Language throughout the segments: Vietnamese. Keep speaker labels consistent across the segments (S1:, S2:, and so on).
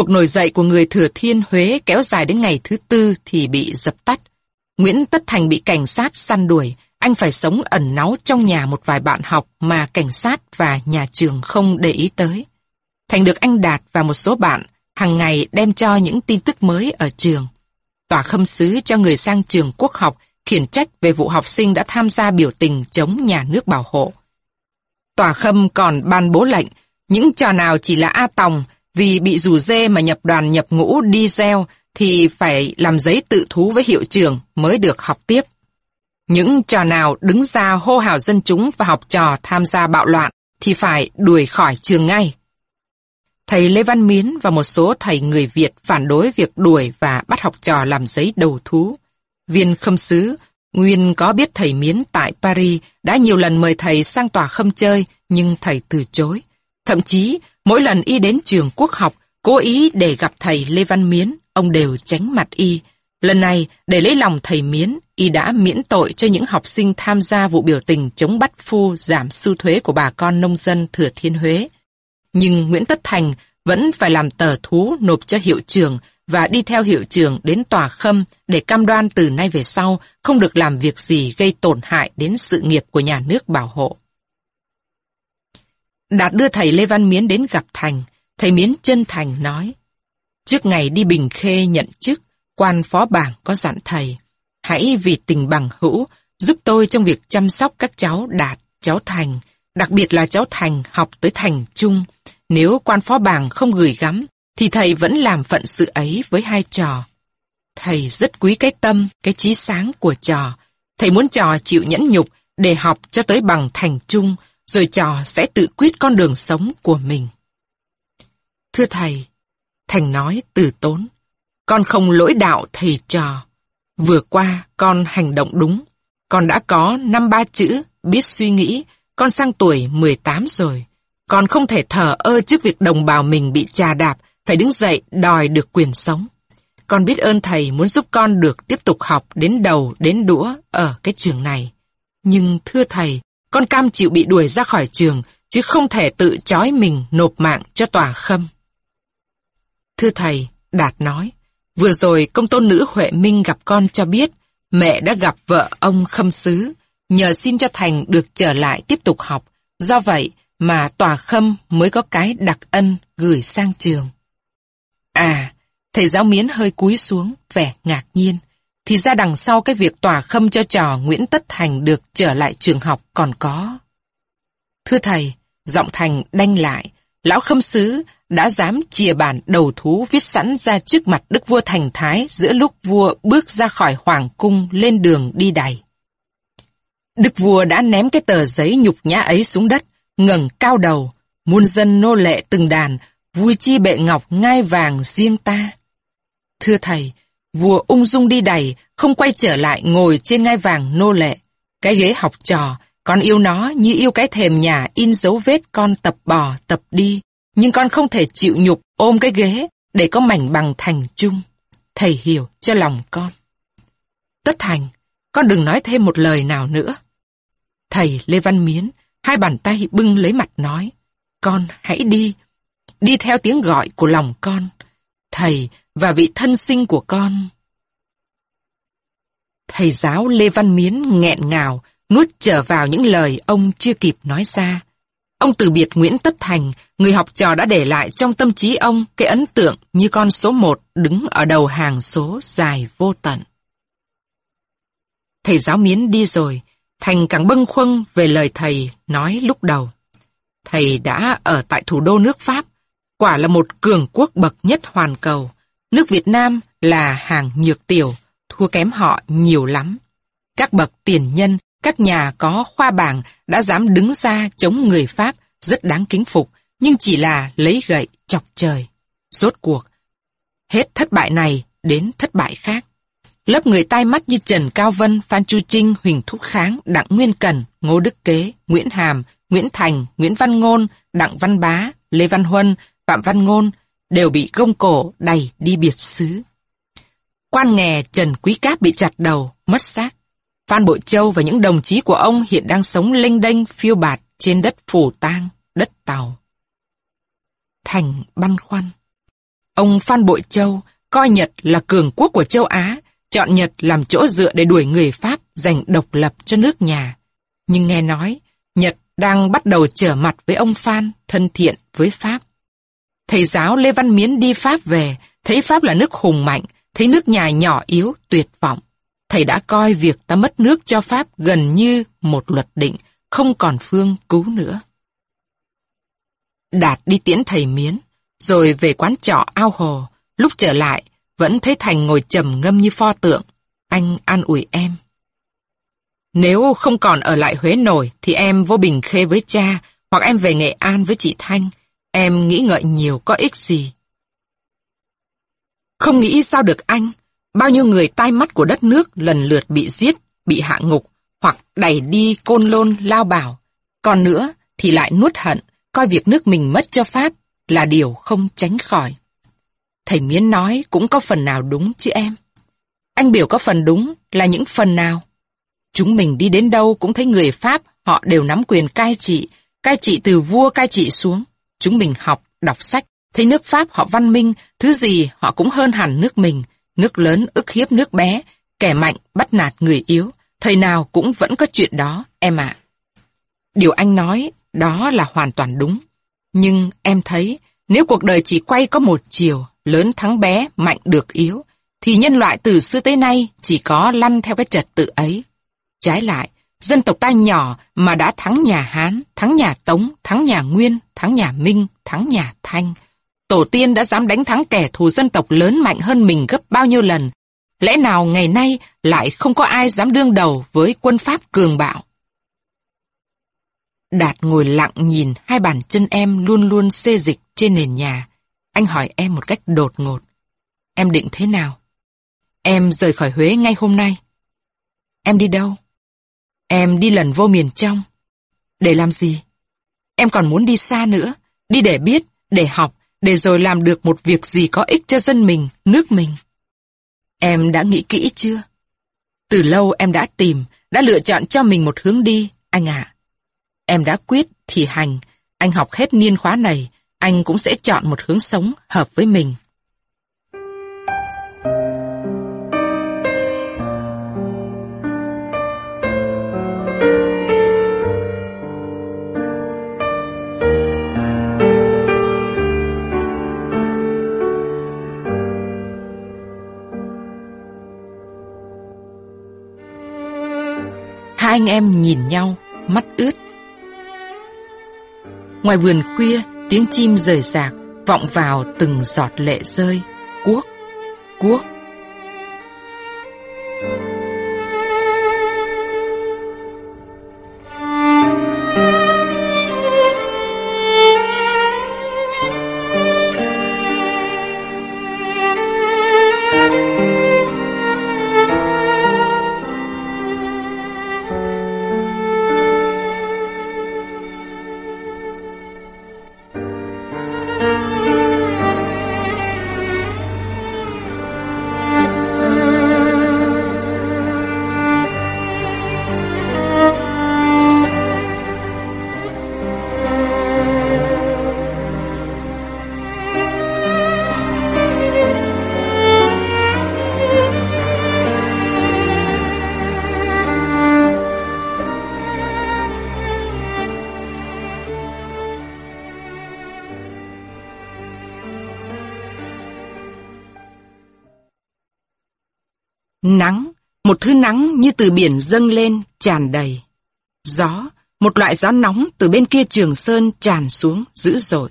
S1: Cuộc nổi dậy của người thừa thiên Huế kéo dài đến ngày thứ tư thì bị dập tắt. Nguyễn Tất Thành bị cảnh sát săn đuổi, anh phải sống ẩn náu trong nhà một vài bạn học mà cảnh sát và nhà trường không để ý tới. Thành được anh Đạt và một số bạn hàng ngày đem cho những tin tức mới ở trường. Tòa khâm sứ cho người sang trường quốc học khiển trách về vụ học sinh đã tham gia biểu tình chống nhà nước bảo hộ. Tòa khâm còn ban bố lệnh, những trò nào chỉ là A Tòng vì bị rủ dê mà nhập đoàn nhập ngũ đi gieo thì phải làm giấy tự thú với hiệu trưởng mới được học tiếp. Những trò nào đứng ra hô hào dân chúng và học trò tham gia bạo loạn thì phải đuổi khỏi trường ngay. Thầy Lê Văn Miến và một số thầy người Việt phản đối việc đuổi và bắt học trò làm giấy đầu thú. Viên khâm sứ, Nguyên có biết thầy Miến tại Paris đã nhiều lần mời thầy sang tòa khâm chơi, nhưng thầy từ chối. Thậm chí, mỗi lần y đến trường quốc học, cố ý để gặp thầy Lê Văn Miến, ông đều tránh mặt y. Lần này, để lấy lòng thầy Miến, y đã miễn tội cho những học sinh tham gia vụ biểu tình chống bắt phu giảm sưu thuế của bà con nông dân Thừa Thiên Huế. Nhưng Nguyễn Tất Thành vẫn phải làm tờ thú nộp cho hiệu trưởng và đi theo hiệu trưởng đến tòa khâm để cam đoan từ nay về sau không được làm việc gì gây tổn hại đến sự nghiệp của nhà nước bảo hộ. Đạt đưa thầy Lê Văn Miến đến gặp Thành, thầy Miến chân thành nói, trước ngày đi Bình Khê nhận chức, quan phó bảng có dặn thầy, hãy vì tình bằng hữu, giúp tôi trong việc chăm sóc các cháu Đạt, cháu Thành, đặc biệt là cháu Thành học tới Thành Trung. Nếu quan phó bảng không gửi gắm, thì thầy vẫn làm phận sự ấy với hai trò. Thầy rất quý cái tâm, cái trí sáng của trò. Thầy muốn trò chịu nhẫn nhục để học cho tới bằng thành trung, rồi trò sẽ tự quyết con đường sống của mình. Thưa thầy, Thành nói từ tốn, con không lỗi đạo thầy trò. Vừa qua con hành động đúng, con đã có năm ba chữ, biết suy nghĩ, con sang tuổi 18 rồi. Con không thể thờ ơ trước việc đồng bào mình bị trà đạp, phải đứng dậy đòi được quyền sống. Con biết ơn thầy muốn giúp con được tiếp tục học đến đầu đến đũa ở cái trường này. Nhưng thưa thầy, con cam chịu bị đuổi ra khỏi trường, chứ không thể tự trói mình nộp mạng cho tòa khâm. Thưa thầy, Đạt nói, vừa rồi công tôn nữ Huệ Minh gặp con cho biết, mẹ đã gặp vợ ông khâm sứ, nhờ xin cho Thành được trở lại tiếp tục học. Do vậy mà tòa khâm mới có cái đặc ân gửi sang trường. À, thầy giáo miến hơi cúi xuống, vẻ ngạc nhiên. Thì ra đằng sau cái việc tòa khâm cho trò Nguyễn Tất Thành được trở lại trường học còn có. Thưa thầy, giọng Thành đanh lại, lão khâm sứ đã dám chìa bản đầu thú viết sẵn ra trước mặt Đức vua Thành Thái giữa lúc vua bước ra khỏi hoàng cung lên đường đi đày. Đức vua đã ném cái tờ giấy nhục nhã ấy xuống đất, ngẩng cao đầu, muôn dân nô lệ từng đàn vui chi bệ ngọc ngai vàng riêng ta. Thưa thầy, vua ung dung đi đầy, không quay trở lại ngồi trên ngai vàng nô lệ. Cái ghế học trò, con yêu nó như yêu cái thềm nhà in dấu vết con tập bò, tập đi. Nhưng con không thể chịu nhục ôm cái ghế để có mảnh bằng thành chung. Thầy hiểu cho lòng con. Tất thành, con đừng nói thêm một lời nào nữa. Thầy Lê Văn Miến, hai bàn tay bưng lấy mặt nói. Con hãy đi, đi theo tiếng gọi của lòng con, thầy và vị thân sinh của con. Thầy giáo Lê Văn Miến nghẹn ngào, nuốt trở vào những lời ông chưa kịp nói ra. Ông từ biệt Nguyễn Tất Thành, người học trò đã để lại trong tâm trí ông cái ấn tượng như con số một đứng ở đầu hàng số dài vô tận. Thầy giáo Miến đi rồi, Thành càng bâng khuâng về lời thầy nói lúc đầu. Thầy đã ở tại thủ đô nước Pháp, Quả là một cường quốc bậc nhất hoàn cầu. Nước Việt Nam là hàng nhược tiểu, thua kém họ nhiều lắm. Các bậc tiền nhân, các nhà có khoa bảng đã dám đứng ra chống người Pháp rất đáng kính phục, nhưng chỉ là lấy gậy chọc trời. Rốt cuộc, hết thất bại này đến thất bại khác. Lớp người tai mắt như Trần Cao Vân, Phan Chu Trinh, Huỳnh Thúc Kháng, Đặng Nguyên Cần, Ngô Đức Kế, Nguyễn Hàm, Nguyễn Thành, Nguyễn Văn Ngôn, Đặng Văn Bá, Lê Văn Huân, Phạm Văn Ngôn đều bị gông cổ đẩy đi biệt xứ. Quan nghè Trần Quý Cáp bị chặt đầu, mất xác. Phan Bội Châu và những đồng chí của ông hiện đang sống lênh đênh phiêu bạt trên đất phủ tang, đất tàu. Thành băn khoăn. Ông Phan Bội Châu coi Nhật là cường quốc của châu Á, chọn Nhật làm chỗ dựa để đuổi người Pháp giành độc lập cho nước nhà. Nhưng nghe nói, Nhật đang bắt đầu trở mặt với ông Phan, thân thiện với Pháp. Thầy giáo Lê Văn Miến đi Pháp về, thấy Pháp là nước hùng mạnh, thấy nước nhà nhỏ yếu, tuyệt vọng. Thầy đã coi việc ta mất nước cho Pháp gần như một luật định, không còn phương cứu nữa. Đạt đi tiễn thầy Miến, rồi về quán trọ ao hồ, lúc trở lại, vẫn thấy Thành ngồi trầm ngâm như pho tượng. Anh an ủi em. Nếu không còn ở lại Huế nổi, thì em vô Bình Khê với cha, hoặc em về Nghệ An với chị Thanh. Em nghĩ ngợi nhiều có ích gì. Không nghĩ sao được anh. Bao nhiêu người tai mắt của đất nước lần lượt bị giết, bị hạ ngục, hoặc đẩy đi côn lôn lao bảo. Còn nữa thì lại nuốt hận, coi việc nước mình mất cho Pháp là điều không tránh khỏi. Thầy Miến nói cũng có phần nào đúng chứ em. Anh biểu có phần đúng là những phần nào. Chúng mình đi đến đâu cũng thấy người Pháp họ đều nắm quyền cai trị, cai trị từ vua cai trị xuống. Chúng mình học, đọc sách, thấy nước Pháp họ văn minh, thứ gì họ cũng hơn hẳn nước mình. Nước lớn ức hiếp nước bé, kẻ mạnh bắt nạt người yếu. Thầy nào cũng vẫn có chuyện đó, em ạ. Điều anh nói, đó là hoàn toàn đúng. Nhưng em thấy, nếu cuộc đời chỉ quay có một chiều, lớn thắng bé, mạnh được yếu, thì nhân loại từ xưa tới nay chỉ có lăn theo cái trật tự ấy. Trái lại, dân tộc ta nhỏ mà đã thắng nhà Hán, thắng nhà Tống, thắng nhà Nguyên, thắng nhà Minh, thắng nhà Thanh. Tổ tiên đã dám đánh thắng kẻ thù dân tộc lớn mạnh hơn mình gấp bao nhiêu lần. Lẽ nào ngày nay lại không có ai dám đương đầu với quân Pháp cường bạo? Đạt ngồi lặng nhìn hai bàn chân em luôn luôn xê dịch trên nền nhà. Anh hỏi em một cách đột ngột. Em định thế nào? Em rời khỏi Huế ngay hôm nay. Em đi đâu? Em đi lần vô miền trong. Để làm gì? Em còn muốn đi xa nữa. Đi để biết, để học, để rồi làm được một việc gì có ích cho dân mình, nước mình. Em đã nghĩ kỹ chưa? Từ lâu em đã tìm, đã lựa chọn cho mình một hướng đi, anh ạ. Em đã quyết thì hành, anh học hết niên khóa này, anh cũng sẽ chọn một hướng sống hợp với mình. Hai anh em nhìn nhau, mắt ướt. Ngoài vườn khuya, tiếng chim rời rạc, vọng vào từng giọt lệ rơi. Cuốc, cuốc, một thứ nắng như từ biển dâng lên, tràn đầy. Gió, một loại gió nóng từ bên kia trường sơn tràn xuống dữ dội.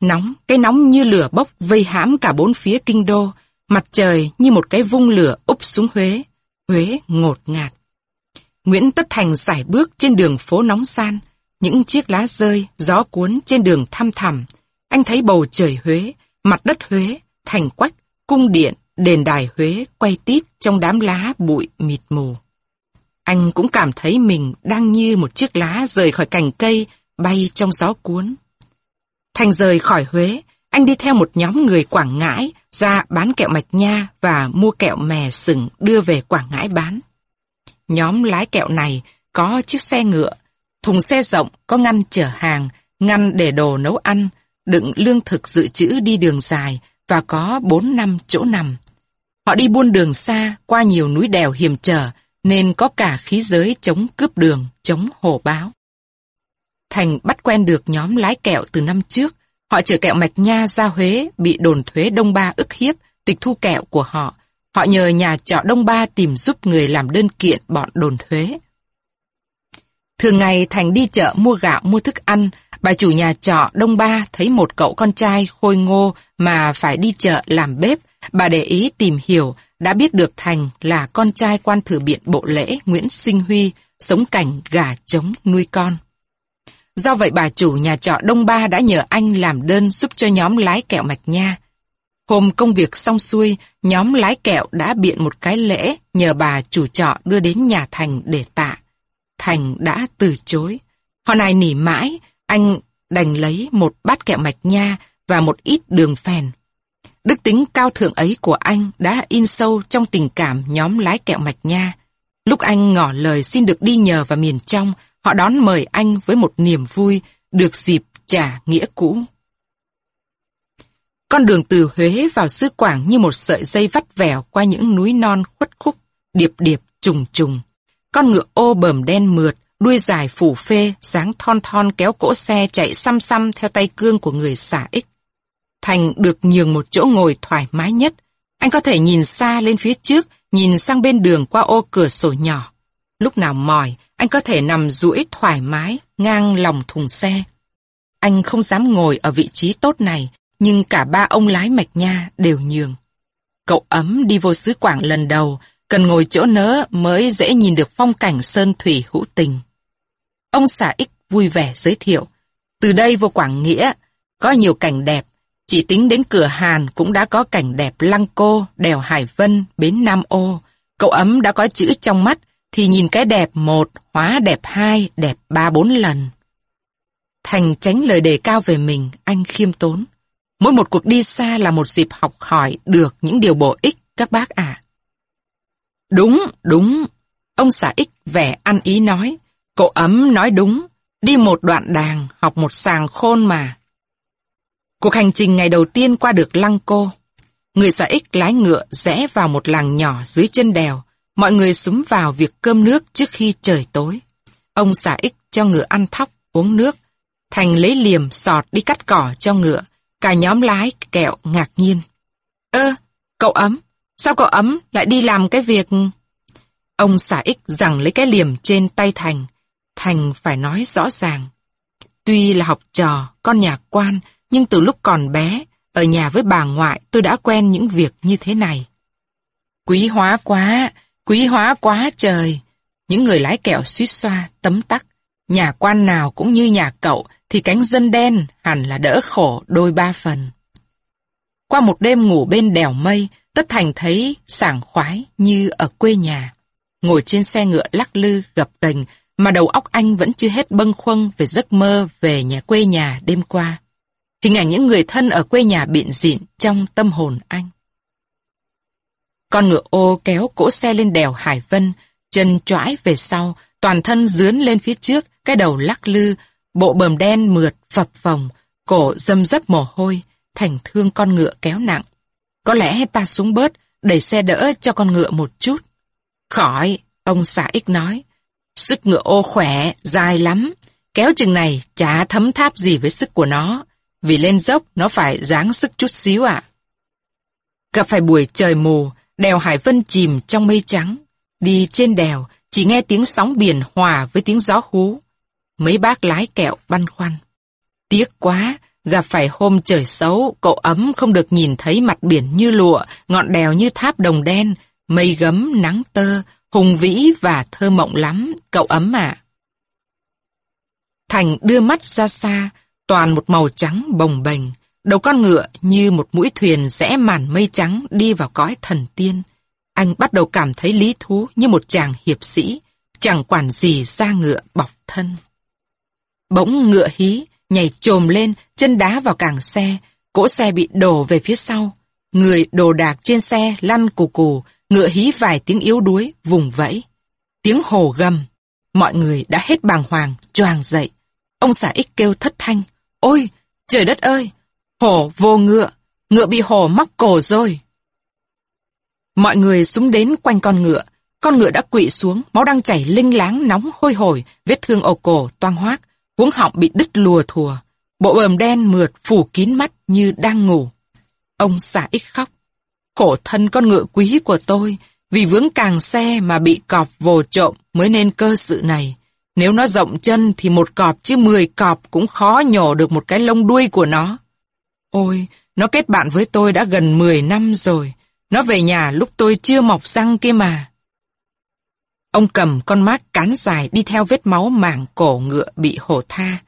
S1: Nóng, cái nóng như lửa bốc vây hãm cả bốn phía kinh đô, mặt trời như một cái vung lửa úp xuống Huế. Huế ngột ngạt. Nguyễn Tất Thành giải bước trên đường phố nóng san, những chiếc lá rơi, gió cuốn trên đường thăm thẳm. Anh thấy bầu trời Huế, mặt đất Huế, thành quách, cung điện, đền đài Huế quay tít trong đám lá bụi mịt mù. Anh cũng cảm thấy mình đang như một chiếc lá rời khỏi cành cây, bay trong gió cuốn. Thành rời khỏi Huế, anh đi theo một nhóm người Quảng Ngãi ra bán kẹo mạch nha và mua kẹo mè sừng đưa về Quảng Ngãi bán. Nhóm lái kẹo này có chiếc xe ngựa, thùng xe rộng có ngăn chở hàng, ngăn để đồ nấu ăn, đựng lương thực dự trữ đi đường dài và có bốn năm chỗ nằm. Họ đi buôn đường xa, qua nhiều núi đèo hiểm trở, nên có cả khí giới chống cướp đường, chống hồ báo. Thành bắt quen được nhóm lái kẹo từ năm trước. Họ chở kẹo mạch nha ra Huế, bị đồn thuế Đông Ba ức hiếp, tịch thu kẹo của họ. Họ nhờ nhà trọ Đông Ba tìm giúp người làm đơn kiện bọn đồn thuế. Thường ngày Thành đi chợ mua gạo mua thức ăn, bà chủ nhà trọ Đông Ba thấy một cậu con trai khôi ngô mà phải đi chợ làm bếp. Bà để ý tìm hiểu, đã biết được Thành là con trai quan thử biện bộ lễ Nguyễn Sinh Huy, sống cảnh gà trống nuôi con. Do vậy bà chủ nhà trọ Đông Ba đã nhờ anh làm đơn giúp cho nhóm lái kẹo mạch nha. Hôm công việc xong xuôi, nhóm lái kẹo đã biện một cái lễ nhờ bà chủ trọ đưa đến nhà Thành để tạ. Thành đã từ chối. Họ này nỉ mãi, anh đành lấy một bát kẹo mạch nha và một ít đường phèn. Đức tính cao thượng ấy của anh đã in sâu trong tình cảm nhóm lái kẹo mạch nha. Lúc anh ngỏ lời xin được đi nhờ vào miền trong, họ đón mời anh với một niềm vui, được dịp trả nghĩa cũ. Con đường từ Huế vào xứ Quảng như một sợi dây vắt vẻo qua những núi non khuất khúc, điệp điệp, trùng trùng. Con ngựa ô bờm đen mượt, đuôi dài phủ phê, dáng thon thon kéo cỗ xe chạy xăm xăm theo tay cương của người xả ích. Thành được nhường một chỗ ngồi thoải mái nhất. Anh có thể nhìn xa lên phía trước, nhìn sang bên đường qua ô cửa sổ nhỏ. Lúc nào mỏi, anh có thể nằm duỗi thoải mái, ngang lòng thùng xe. Anh không dám ngồi ở vị trí tốt này, nhưng cả ba ông lái mạch nha đều nhường. Cậu ấm đi vô xứ Quảng lần đầu, cần ngồi chỗ nớ mới dễ nhìn được phong cảnh sơn thủy hữu tình. Ông xã ích vui vẻ giới thiệu, từ đây vô Quảng Nghĩa, có nhiều cảnh đẹp, chỉ tính đến cửa Hàn cũng đã có cảnh đẹp Lăng Cô, đèo Hải Vân, bến Nam Ô. Cậu ấm đã có chữ trong mắt, thì nhìn cái đẹp một, hóa đẹp hai, đẹp ba bốn lần. Thành tránh lời đề cao về mình, anh khiêm tốn. Mỗi một cuộc đi xa là một dịp học hỏi được những điều bổ ích các bác ạ. Đúng, đúng. Ông xã ích vẻ ăn ý nói. Cậu ấm nói đúng. Đi một đoạn đàng, học một sàng khôn mà. Cuộc hành trình ngày đầu tiên qua được lăng cô. Người xã ích lái ngựa rẽ vào một làng nhỏ dưới chân đèo. Mọi người súng vào việc cơm nước trước khi trời tối. Ông xã ích cho ngựa ăn thóc, uống nước. Thành lấy liềm sọt đi cắt cỏ cho ngựa. Cả nhóm lái kẹo ngạc nhiên. Ơ, cậu ấm, sao cậu ấm lại đi làm cái việc... Ông xã ích rằng lấy cái liềm trên tay Thành. Thành phải nói rõ ràng. Tuy là học trò, con nhà quan, nhưng từ lúc còn bé, ở nhà với bà ngoại tôi đã quen những việc như thế này. Quý hóa quá, quý hóa quá trời. Những người lái kẹo suýt xoa, tấm tắc. Nhà quan nào cũng như nhà cậu thì cánh dân đen hẳn là đỡ khổ đôi ba phần. Qua một đêm ngủ bên đèo mây, Tất Thành thấy sảng khoái như ở quê nhà. Ngồi trên xe ngựa lắc lư, gập ghềnh mà đầu óc anh vẫn chưa hết bâng khuâng về giấc mơ về nhà quê nhà đêm qua. Hình ảnh những người thân ở quê nhà bịn dịn trong tâm hồn anh. Con ngựa ô kéo cỗ xe lên đèo Hải Vân, chân choãi về sau, toàn thân dướn lên phía trước, cái đầu lắc lư, bộ bờm đen mượt, phập phồng, cổ dâm dấp mồ hôi, thành thương con ngựa kéo nặng. Có lẽ ta xuống bớt, đẩy xe đỡ cho con ngựa một chút. Khỏi, ông xã ích nói. Sức ngựa ô khỏe, dài lắm. Kéo chừng này chả thấm tháp gì với sức của nó. Vì lên dốc nó phải dáng sức chút xíu ạ. Gặp phải buổi trời mù, đèo Hải Vân chìm trong mây trắng. Đi trên đèo, chỉ nghe tiếng sóng biển hòa với tiếng gió hú. Mấy bác lái kẹo băn khoăn. Tiếc quá, gặp phải hôm trời xấu, cậu ấm không được nhìn thấy mặt biển như lụa, ngọn đèo như tháp đồng đen, mây gấm, nắng tơ, hùng vĩ và thơ mộng lắm, cậu ấm ạ. Thành đưa mắt ra xa, toàn một màu trắng bồng bềnh, đầu con ngựa như một mũi thuyền rẽ màn mây trắng đi vào cõi thần tiên. Anh bắt đầu cảm thấy lý thú như một chàng hiệp sĩ, chẳng quản gì ra ngựa bọc thân. Bỗng ngựa hí, nhảy trồm lên, chân đá vào càng xe, cỗ xe bị đổ về phía sau. Người đồ đạc trên xe lăn cù cù, ngựa hí vài tiếng yếu đuối, vùng vẫy. Tiếng hồ gầm, mọi người đã hết bàng hoàng, choàng dậy. Ông xã ích kêu thất thanh, ôi, trời đất ơi, hổ vô ngựa, ngựa bị hổ móc cổ rồi. Mọi người súng đến quanh con ngựa, con ngựa đã quỵ xuống, máu đang chảy linh láng nóng hôi hổi, vết thương ổ cổ toang hoác, cuống họng bị đứt lùa thùa. Bộ bờm đen mượt phủ kín mắt như đang ngủ. Ông xả ích khóc. Khổ thân con ngựa quý của tôi, vì vướng càng xe mà bị cọp vồ trộm mới nên cơ sự này. Nếu nó rộng chân thì một cọp chứ mười cọp cũng khó nhổ được một cái lông đuôi của nó. Ôi, nó kết bạn với tôi đã gần 10 năm rồi. Nó về nhà lúc tôi chưa mọc răng kia mà. Ông cầm con mác cán dài đi theo vết máu mảng cổ ngựa bị hổ tha.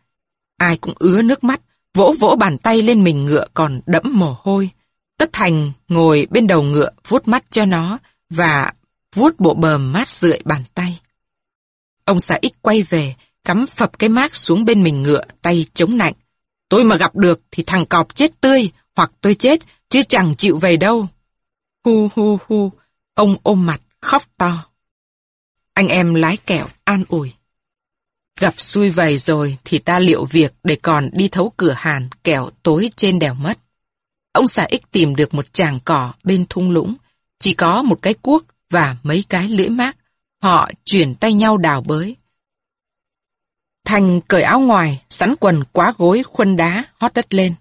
S1: Ai cũng ứa nước mắt, vỗ vỗ bàn tay lên mình ngựa còn đẫm mồ hôi. Tất Thành ngồi bên đầu ngựa vuốt mắt cho nó và vuốt bộ bờm mát rượi bàn tay. Ông xã ích quay về, cắm phập cái mác xuống bên mình ngựa, tay chống nạnh. Tôi mà gặp được thì thằng cọp chết tươi, hoặc tôi chết, chứ chẳng chịu về đâu. Hu hu hu, ông ôm mặt, khóc to. Anh em lái kẹo, an ủi. Gặp xui vầy rồi thì ta liệu việc để còn đi thấu cửa hàn kẹo tối trên đèo mất. Ông xã ích tìm được một chàng cỏ bên thung lũng, chỉ có một cái cuốc và mấy cái lưỡi mát. Họ chuyển tay nhau đào bới. Thành cởi áo ngoài, sắn quần quá gối khuân đá, hót đất lên.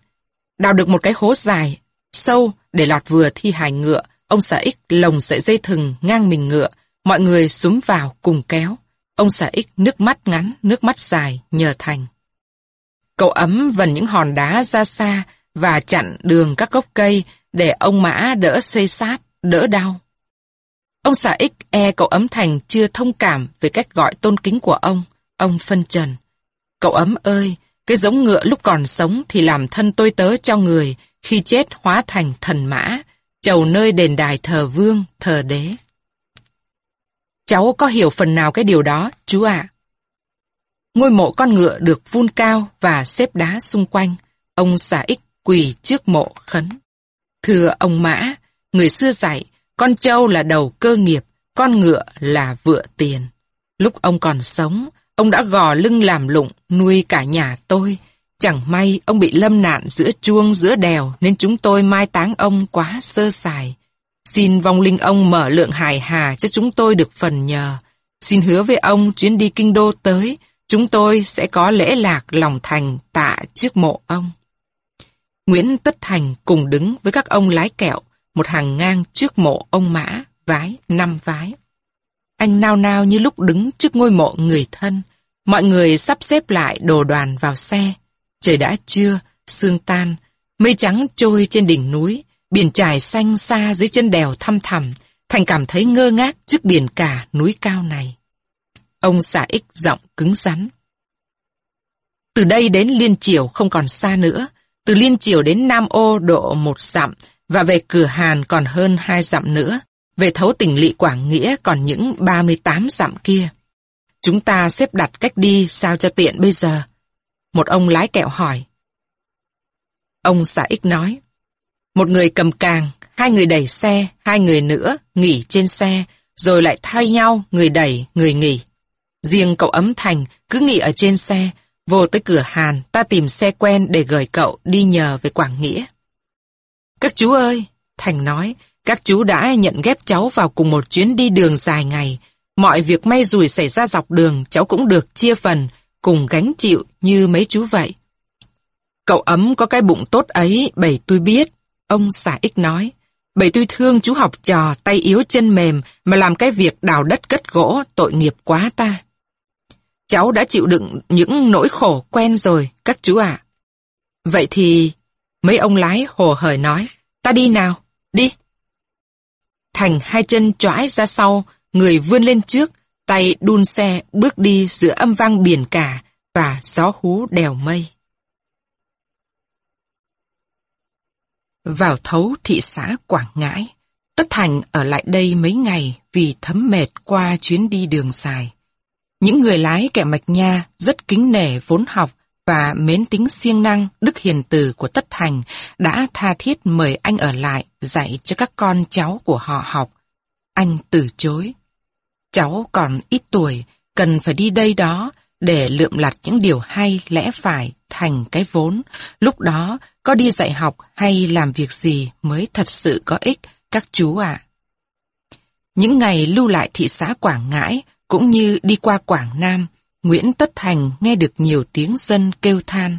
S1: Đào được một cái hố dài, sâu để lọt vừa thi hài ngựa, ông xã ích lồng sợi dây thừng ngang mình ngựa, mọi người súng vào cùng kéo. Ông xã ích nước mắt ngắn, nước mắt dài, nhờ Thành. Cậu ấm vần những hòn đá ra xa và chặn đường các gốc cây để ông mã đỡ xây sát, đỡ đau. Ông xã ích e cậu ấm Thành chưa thông cảm về cách gọi tôn kính của ông, ông phân trần. Cậu ấm ơi, cái giống ngựa lúc còn sống thì làm thân tôi tớ cho người, khi chết hóa thành thần mã, chầu nơi đền đài thờ vương, thờ đế. Cháu có hiểu phần nào cái điều đó, chú ạ? Ngôi mộ con ngựa được vun cao và xếp đá xung quanh. Ông xà ích quỳ trước mộ khấn. Thưa ông Mã, người xưa dạy, con trâu là đầu cơ nghiệp, con ngựa là vựa tiền. Lúc ông còn sống, ông đã gò lưng làm lụng, nuôi cả nhà tôi. Chẳng may ông bị lâm nạn giữa chuông giữa đèo nên chúng tôi mai táng ông quá sơ sài. Xin vong linh ông mở lượng hài hà cho chúng tôi được phần nhờ. Xin hứa với ông chuyến đi kinh đô tới, chúng tôi sẽ có lễ lạc lòng thành tạ trước mộ ông. Nguyễn Tất Thành cùng đứng với các ông lái kẹo, một hàng ngang trước mộ ông Mã, vái, năm vái. Anh nao nao như lúc đứng trước ngôi mộ người thân. Mọi người sắp xếp lại đồ đoàn vào xe. Trời đã trưa, sương tan, mây trắng trôi trên đỉnh núi, biển trải xanh xa dưới chân đèo thăm thẳm, Thành cảm thấy ngơ ngác trước biển cả núi cao này. Ông xả ích giọng cứng rắn. Từ đây đến Liên Triều không còn xa nữa, từ Liên Triều đến Nam Ô độ một dặm và về Cửa Hàn còn hơn hai dặm nữa. Về thấu tỉnh lỵ Quảng Nghĩa còn những 38 dặm kia. Chúng ta xếp đặt cách đi sao cho tiện bây giờ? Một ông lái kẹo hỏi. Ông xã ích nói. Một người cầm càng, hai người đẩy xe, hai người nữa nghỉ trên xe, rồi lại thay nhau người đẩy, người nghỉ. Riêng cậu ấm thành cứ nghỉ ở trên xe, vô tới cửa Hàn, ta tìm xe quen để gửi cậu đi nhờ về Quảng Nghĩa. Các chú ơi, Thành nói, các chú đã nhận ghép cháu vào cùng một chuyến đi đường dài ngày. Mọi việc may rủi xảy ra dọc đường cháu cũng được chia phần, cùng gánh chịu như mấy chú vậy. Cậu ấm có cái bụng tốt ấy, bầy tôi biết. Ông xả ích nói. Bầy tôi thương chú học trò, tay yếu chân mềm, mà làm cái việc đào đất cất gỗ, tội nghiệp quá ta. Cháu đã chịu đựng những nỗi khổ quen rồi, các chú ạ. Vậy thì, mấy ông lái hồ hởi nói, ta đi nào, đi. Thành hai chân choãi ra sau, người vươn lên trước, tay đun xe bước đi giữa âm vang biển cả và gió hú đèo mây. Vào thấu thị xã Quảng Ngãi, Tất Thành ở lại đây mấy ngày vì thấm mệt qua chuyến đi đường dài. Những người lái kẻ mạch nha rất kính nể vốn học và mến tính siêng năng, đức hiền từ của Tất Thành đã tha thiết mời anh ở lại dạy cho các con cháu của họ học. Anh từ chối. Cháu còn ít tuổi, cần phải đi đây đó, để lượm lặt những điều hay lẽ phải thành cái vốn. Lúc đó, có đi dạy học hay làm việc gì mới thật sự có ích, các chú ạ. Những ngày lưu lại thị xã Quảng Ngãi, cũng như đi qua Quảng Nam, Nguyễn Tất Thành nghe được nhiều tiếng dân kêu than.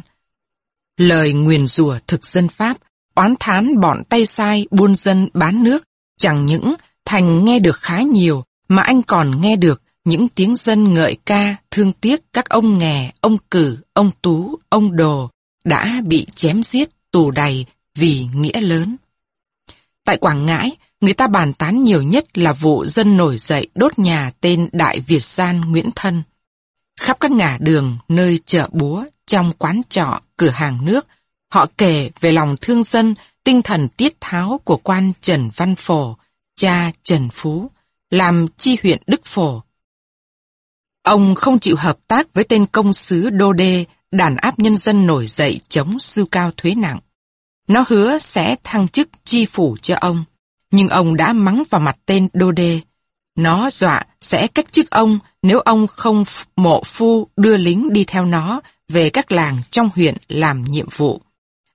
S1: Lời nguyền rủa thực dân Pháp, oán thán bọn tay sai buôn dân bán nước, chẳng những Thành nghe được khá nhiều, mà anh còn nghe được những tiếng dân ngợi ca, thương tiếc các ông nghè, ông cử, ông tú, ông đồ đã bị chém giết, tù đầy vì nghĩa lớn. Tại Quảng Ngãi, người ta bàn tán nhiều nhất là vụ dân nổi dậy đốt nhà tên Đại Việt Gian Nguyễn Thân. Khắp các ngã đường, nơi chợ búa, trong quán trọ, cửa hàng nước, họ kể về lòng thương dân, tinh thần tiết tháo của quan Trần Văn Phổ, cha Trần Phú, làm chi huyện Đức Phổ. Ông không chịu hợp tác với tên công sứ Đô Đê, đàn áp nhân dân nổi dậy chống sưu cao thuế nặng. Nó hứa sẽ thăng chức chi phủ cho ông, nhưng ông đã mắng vào mặt tên Đô Đê. Nó dọa sẽ cách chức ông nếu ông không mộ phu đưa lính đi theo nó về các làng trong huyện làm nhiệm vụ.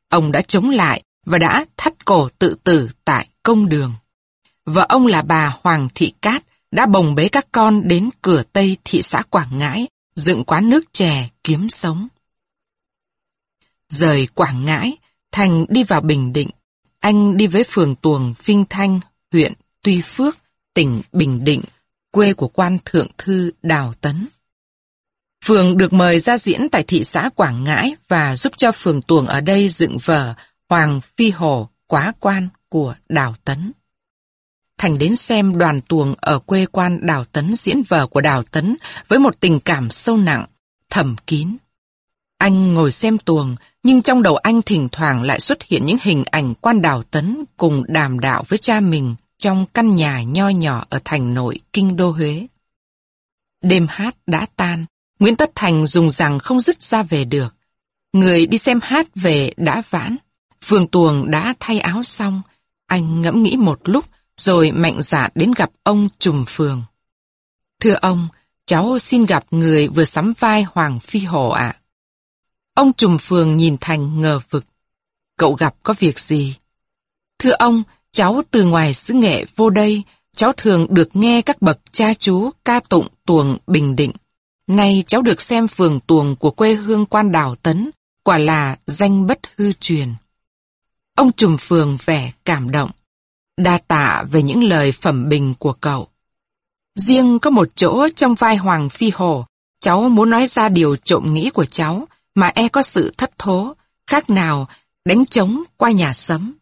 S1: Ông đã chống lại và đã thắt cổ tự tử tại công đường. Vợ ông là bà Hoàng Thị Cát đã bồng bế các con đến cửa Tây thị xã Quảng Ngãi, dựng quán nước chè kiếm sống. Rời Quảng Ngãi, Thành đi vào Bình Định. Anh đi với phường Tuồng, Vinh Thanh, huyện Tuy Phước, tỉnh Bình Định, quê của quan thượng thư Đào Tấn. Phường được mời ra diễn tại thị xã Quảng Ngãi và giúp cho phường Tuồng ở đây dựng vở Hoàng Phi Hồ, quá quan của Đào Tấn. Thành đến xem đoàn tuồng ở quê quan Đào Tấn diễn vở của Đào Tấn với một tình cảm sâu nặng, thầm kín. Anh ngồi xem tuồng, nhưng trong đầu anh thỉnh thoảng lại xuất hiện những hình ảnh quan Đào Tấn cùng đàm đạo với cha mình trong căn nhà nho nhỏ ở thành nội kinh đô Huế. Đêm hát đã tan, Nguyễn Tất Thành dùng rằng không dứt ra về được. Người đi xem hát về đã vãn, Phương Tuồng đã thay áo xong. Anh ngẫm nghĩ một lúc rồi mạnh dạn đến gặp ông Trùm Phường. Thưa ông, cháu xin gặp người vừa sắm vai Hoàng Phi Hồ ạ. Ông Trùm Phường nhìn Thành ngờ vực. Cậu gặp có việc gì? Thưa ông, cháu từ ngoài xứ nghệ vô đây, cháu thường được nghe các bậc cha chú ca tụng tuồng Bình Định. Nay cháu được xem phường tuồng của quê hương quan đảo Tấn, quả là danh bất hư truyền. Ông Trùm Phường vẻ cảm động đa tạ về những lời phẩm bình của cậu. Riêng có một chỗ trong vai Hoàng Phi Hồ, cháu muốn nói ra điều trộm nghĩ của cháu mà e có sự thất thố, khác nào đánh trống qua nhà sấm.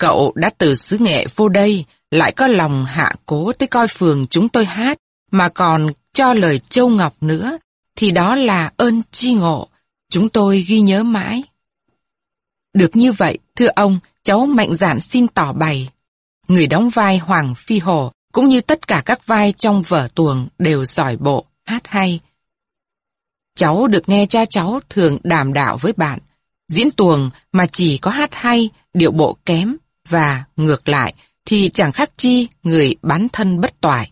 S1: Cậu đã từ xứ nghệ vô đây, lại có lòng hạ cố tới coi phường chúng tôi hát, mà còn cho lời châu ngọc nữa, thì đó là ơn chi ngộ, chúng tôi ghi nhớ mãi. Được như vậy, thưa ông, cháu mạnh dạn xin tỏ bày. Người đóng vai Hoàng Phi Hồ cũng như tất cả các vai trong vở tuồng đều giỏi bộ, hát hay. Cháu được nghe cha cháu thường đàm đạo với bạn, diễn tuồng mà chỉ có hát hay, điệu bộ kém và ngược lại thì chẳng khác chi người bán thân bất toại.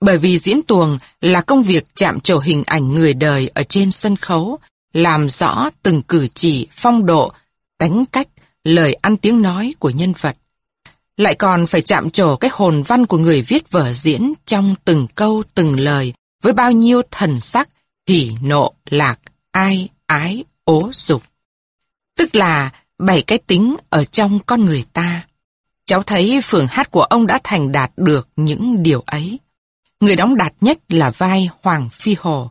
S1: Bởi vì diễn tuồng là công việc chạm trổ hình ảnh người đời ở trên sân khấu, làm rõ từng cử chỉ, phong độ, tánh cách lời ăn tiếng nói của nhân vật. Lại còn phải chạm trổ cái hồn văn của người viết vở diễn trong từng câu từng lời với bao nhiêu thần sắc, hỉ nộ, lạc, ai, ái, ố, dục. Tức là bảy cái tính ở trong con người ta. Cháu thấy phường hát của ông đã thành đạt được những điều ấy. Người đóng đạt nhất là vai Hoàng Phi Hồ.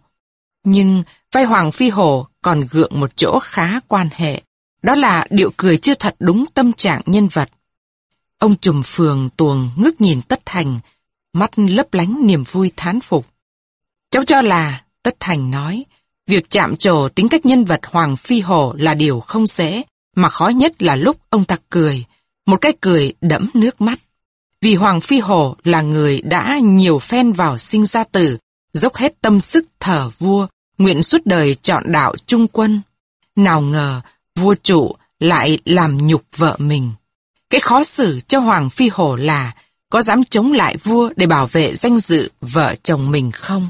S1: Nhưng vai Hoàng Phi Hồ còn gượng một chỗ khá quan hệ. Đó là điệu cười chưa thật đúng tâm trạng nhân vật. Ông trùm phường tuồng ngước nhìn Tất Thành, mắt lấp lánh niềm vui thán phục. Cháu cho là, Tất Thành nói, việc chạm trổ tính cách nhân vật Hoàng Phi Hồ là điều không dễ, mà khó nhất là lúc ông ta cười, một cái cười đẫm nước mắt. Vì Hoàng Phi Hồ là người đã nhiều phen vào sinh ra tử, dốc hết tâm sức thờ vua, nguyện suốt đời chọn đạo trung quân. Nào ngờ, vua trụ lại làm nhục vợ mình. Cái khó xử cho Hoàng Phi Hổ là có dám chống lại vua để bảo vệ danh dự vợ chồng mình không?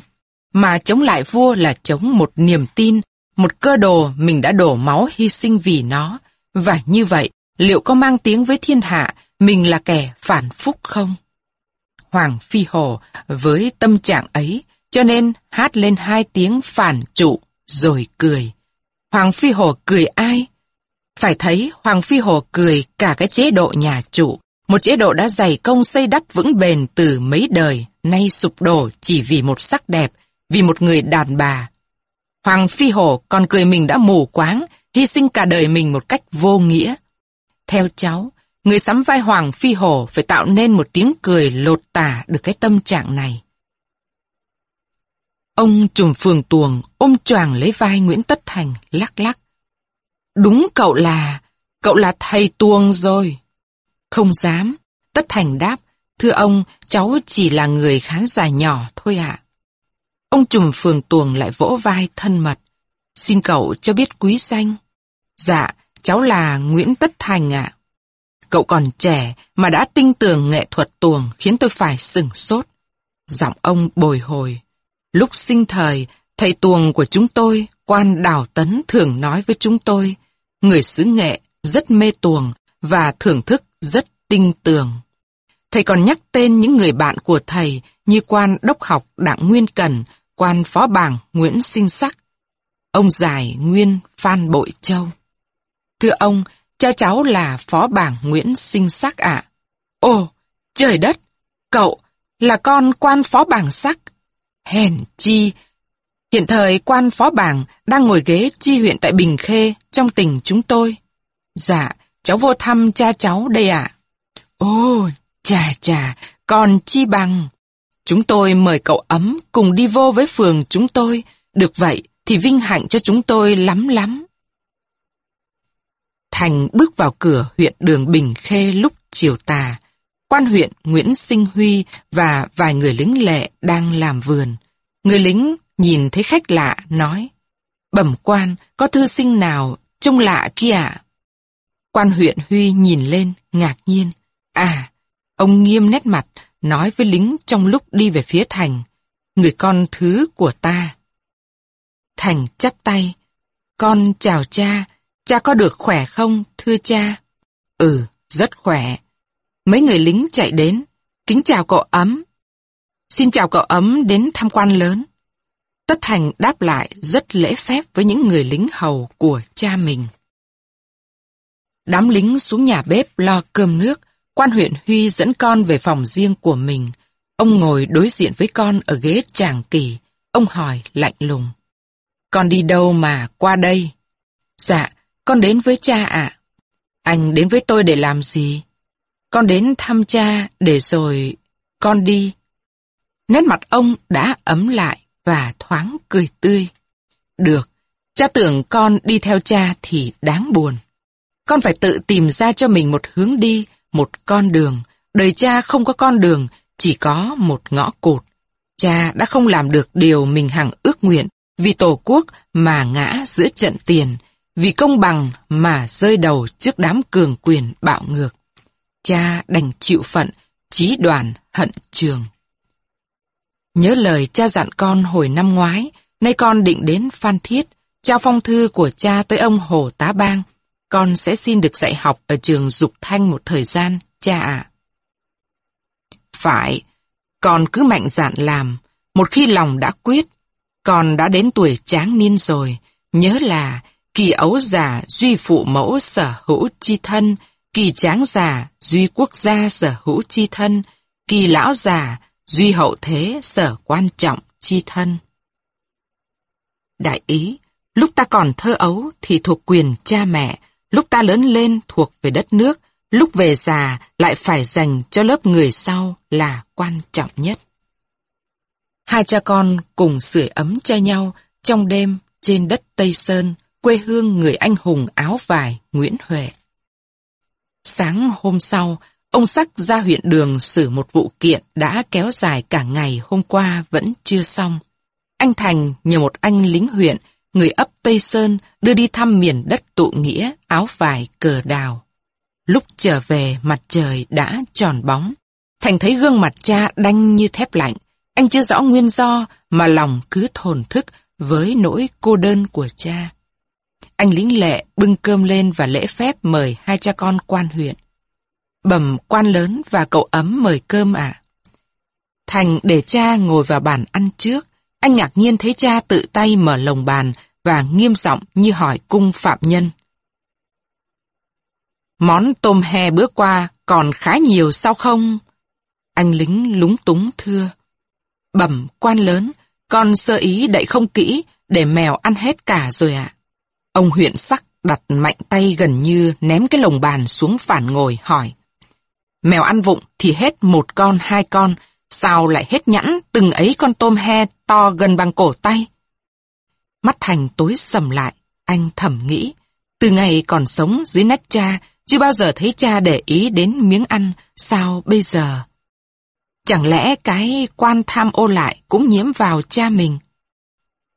S1: mà chống lại vua là chống một niềm tin, một cơ đồ mình đã đổ máu hy sinh vì nó. Và như vậy, liệu có mang tiếng với thiên hạ mình là kẻ phản phúc không? Hoàng Phi Hồ với tâm trạng ấy, cho nên hát lên hai tiếng phản trụ rồi cười. Hoàng Phi Hồ cười ai? Phải thấy Hoàng Phi Hồ cười cả cái chế độ nhà chủ, một chế độ đã dày công xây đắp vững bền từ mấy đời, nay sụp đổ chỉ vì một sắc đẹp, vì một người đàn bà. Hoàng Phi Hồ còn cười mình đã mù quáng, hy sinh cả đời mình một cách vô nghĩa. Theo cháu, người sắm vai Hoàng Phi Hồ phải tạo nên một tiếng cười lột tả được cái tâm trạng này. Ông trùm phường tuồng ôm choàng lấy vai Nguyễn Tất Thành, lắc lắc. Đúng cậu là, cậu là thầy tuồng rồi. Không dám. Tất Thành đáp, thưa ông, cháu chỉ là người khán giả nhỏ thôi ạ. Ông trùm phường tuồng lại vỗ vai thân mật. Xin cậu cho biết quý danh. Dạ, cháu là Nguyễn Tất Thành ạ. Cậu còn trẻ mà đã tinh tường nghệ thuật tuồng khiến tôi phải sừng sốt. Giọng ông bồi hồi. Lúc sinh thời, thầy tuồng của chúng tôi, quan đào tấn thường nói với chúng tôi, người xứ nghệ rất mê tuồng và thưởng thức rất tinh tường. Thầy còn nhắc tên những người bạn của thầy như quan đốc học Đặng Nguyên Cần, quan phó bảng Nguyễn Sinh Sắc, ông giải Nguyên Phan Bội Châu. Thưa ông, cha cháu là phó bảng Nguyễn Sinh Sắc ạ. Ồ, trời đất, cậu là con quan phó bảng Sắc. Hèn chi, hiện thời quan phó bảng đang ngồi ghế chi huyện tại Bình Khê trong tỉnh chúng tôi. Dạ, cháu vô thăm cha cháu đây ạ. Ồ, chà chà, còn chi bằng. Chúng tôi mời cậu ấm cùng đi vô với phường chúng tôi. Được vậy thì vinh hạnh cho chúng tôi lắm lắm. Thành bước vào cửa huyện đường Bình Khê lúc chiều tà. Quan huyện Nguyễn Sinh Huy và vài người lính lệ đang làm vườn. Người lính nhìn thấy khách lạ, nói Bẩm quan, có thư sinh nào trông lạ kia ạ? Quan huyện Huy nhìn lên, ngạc nhiên. À, ông nghiêm nét mặt, nói với lính trong lúc đi về phía thành. Người con thứ của ta. Thành chắp tay. Con chào cha, cha có được khỏe không, thưa cha? Ừ, rất khỏe. Mấy người lính chạy đến, kính chào cậu ấm. Xin chào cậu ấm đến tham quan lớn. Tất Thành đáp lại rất lễ phép với những người lính hầu của cha mình. Đám lính xuống nhà bếp lo cơm nước, quan huyện Huy dẫn con về phòng riêng của mình. Ông ngồi đối diện với con ở ghế tràng kỳ. Ông hỏi lạnh lùng. Con đi đâu mà qua đây? Dạ, con đến với cha ạ. Anh đến với tôi để làm gì? Con đến thăm cha để rồi con đi. Nét mặt ông đã ấm lại và thoáng cười tươi. Được, cha tưởng con đi theo cha thì đáng buồn. Con phải tự tìm ra cho mình một hướng đi, một con đường. Đời cha không có con đường, chỉ có một ngõ cụt. Cha đã không làm được điều mình hằng ước nguyện, vì tổ quốc mà ngã giữa trận tiền, vì công bằng mà rơi đầu trước đám cường quyền bạo ngược. Cha đành chịu phận, chí đoàn hận trường. Nhớ lời cha dặn con hồi năm ngoái, nay con định đến Phan Thiết, trao phong thư của cha tới ông Hồ Tá Bang. Con sẽ xin được dạy học ở trường Dục Thanh một thời gian, cha ạ. Phải, con cứ mạnh dạn làm, một khi lòng đã quyết, con đã đến tuổi tráng niên rồi, nhớ là kỳ ấu già duy phụ mẫu sở hữu chi thân, kỳ tráng già duy quốc gia sở hữu chi thân, kỳ lão già duy hậu thế sở quan trọng chi thân. Đại ý, lúc ta còn thơ ấu thì thuộc quyền cha mẹ, lúc ta lớn lên thuộc về đất nước, lúc về già lại phải dành cho lớp người sau là quan trọng nhất. Hai cha con cùng sưởi ấm cho nhau trong đêm trên đất Tây Sơn, quê hương người anh hùng áo vải Nguyễn Huệ. Sáng hôm sau, Ông Sắc ra huyện đường xử một vụ kiện đã kéo dài cả ngày hôm qua vẫn chưa xong. Anh Thành nhờ một anh lính huyện, người ấp Tây Sơn đưa đi thăm miền đất tụ nghĩa, áo vải cờ đào. Lúc trở về mặt trời đã tròn bóng. Thành thấy gương mặt cha đanh như thép lạnh. Anh chưa rõ nguyên do mà lòng cứ thồn thức với nỗi cô đơn của cha. Anh lính lệ bưng cơm lên và lễ phép mời hai cha con quan huyện. Bẩm quan lớn và cậu ấm mời cơm ạ. Thành để cha ngồi vào bàn ăn trước. Anh ngạc nhiên thấy cha tự tay mở lồng bàn và nghiêm giọng như hỏi cung phạm nhân. Món tôm he bữa qua còn khá nhiều sao không? Anh lính lúng túng thưa. Bẩm quan lớn, con sơ ý đậy không kỹ để mèo ăn hết cả rồi ạ. Ông huyện sắc đặt mạnh tay gần như ném cái lồng bàn xuống phản ngồi hỏi. Mèo ăn vụng thì hết một con hai con, sao lại hết nhẵn từng ấy con tôm he to gần bằng cổ tay? Mắt Thành tối sầm lại, anh thầm nghĩ. Từ ngày còn sống dưới nách cha, chưa bao giờ thấy cha để ý đến miếng ăn, sao bây giờ? Chẳng lẽ cái quan tham ô lại cũng nhiễm vào cha mình?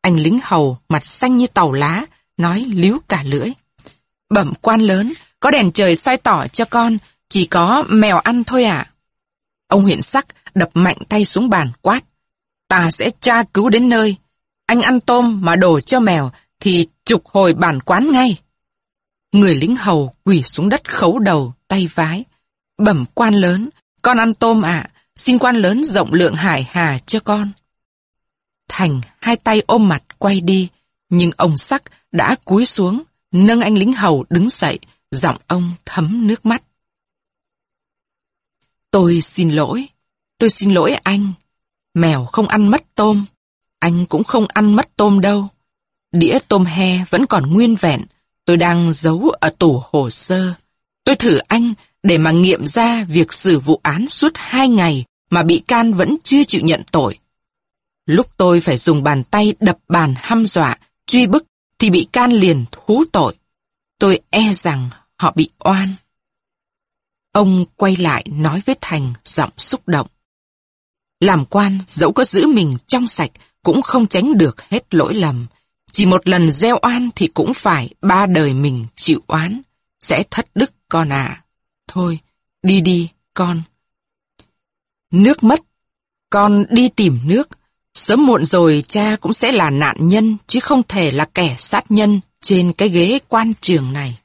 S1: Anh lính hầu, mặt xanh như tàu lá, nói líu cả lưỡi. Bẩm quan lớn, có đèn trời soi tỏ cho con, chỉ có mèo ăn thôi ạ. Ông huyện sắc đập mạnh tay xuống bàn quát. Ta sẽ tra cứu đến nơi. Anh ăn tôm mà đổ cho mèo thì trục hồi bản quán ngay. Người lính hầu quỳ xuống đất khấu đầu, tay vái. Bẩm quan lớn, con ăn tôm ạ, xin quan lớn rộng lượng hải hà cho con. Thành hai tay ôm mặt quay đi, nhưng ông sắc đã cúi xuống, nâng anh lính hầu đứng dậy, giọng ông thấm nước mắt. Tôi xin lỗi, tôi xin lỗi anh. Mèo không ăn mất tôm, anh cũng không ăn mất tôm đâu. Đĩa tôm he vẫn còn nguyên vẹn, tôi đang giấu ở tủ hồ sơ. Tôi thử anh để mà nghiệm ra việc xử vụ án suốt hai ngày mà bị can vẫn chưa chịu nhận tội. Lúc tôi phải dùng bàn tay đập bàn hăm dọa, truy bức, thì bị can liền thú tội. Tôi e rằng họ bị oan. Ông quay lại nói với Thành giọng xúc động. Làm quan dẫu có giữ mình trong sạch cũng không tránh được hết lỗi lầm. Chỉ một lần gieo oan thì cũng phải ba đời mình chịu oán. Sẽ thất đức con à. Thôi, đi đi, con. Nước mất. Con đi tìm nước. Sớm muộn rồi cha cũng sẽ là nạn nhân, chứ không thể là kẻ sát nhân trên cái ghế quan trường này.